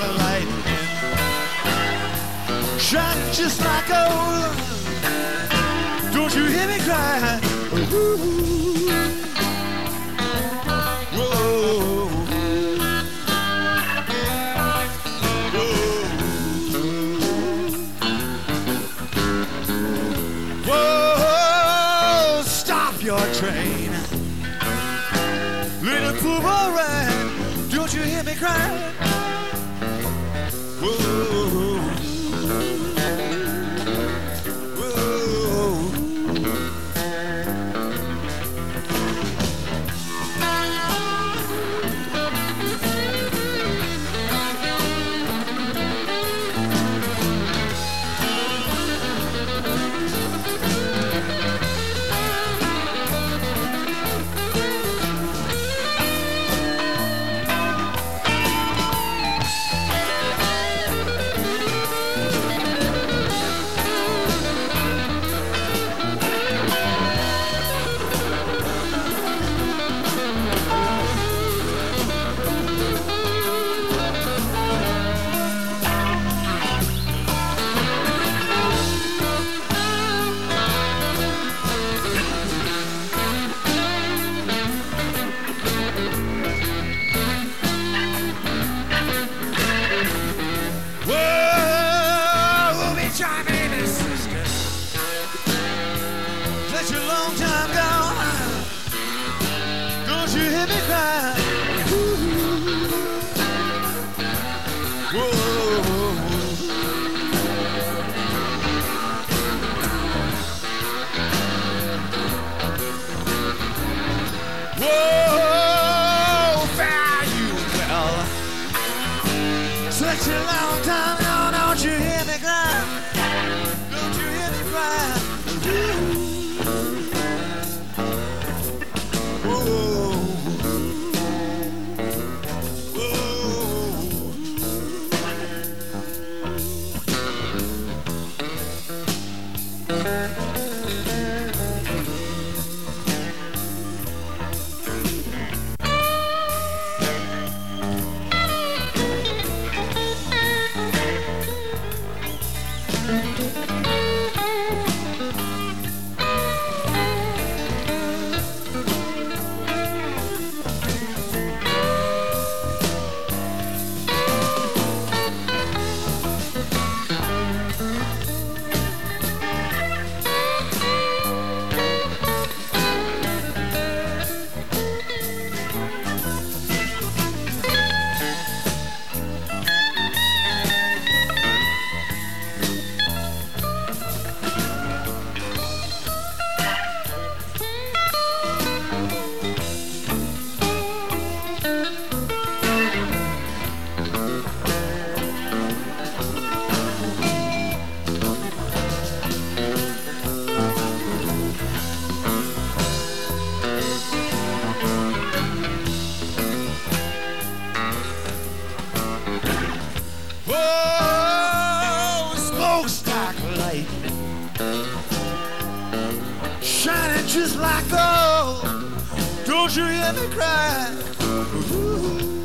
of lightning. Shining just like gold. Don't you hear me cry? Ooh. Whoa. Whoa, stop your train. Little. Don't you hear me cry? Such a long time gone. Don't you hear me cry? Whoa. Whoa, Música Whoa, smokestack lightning, shining just like gold. Don't you hear me cry? Ooh.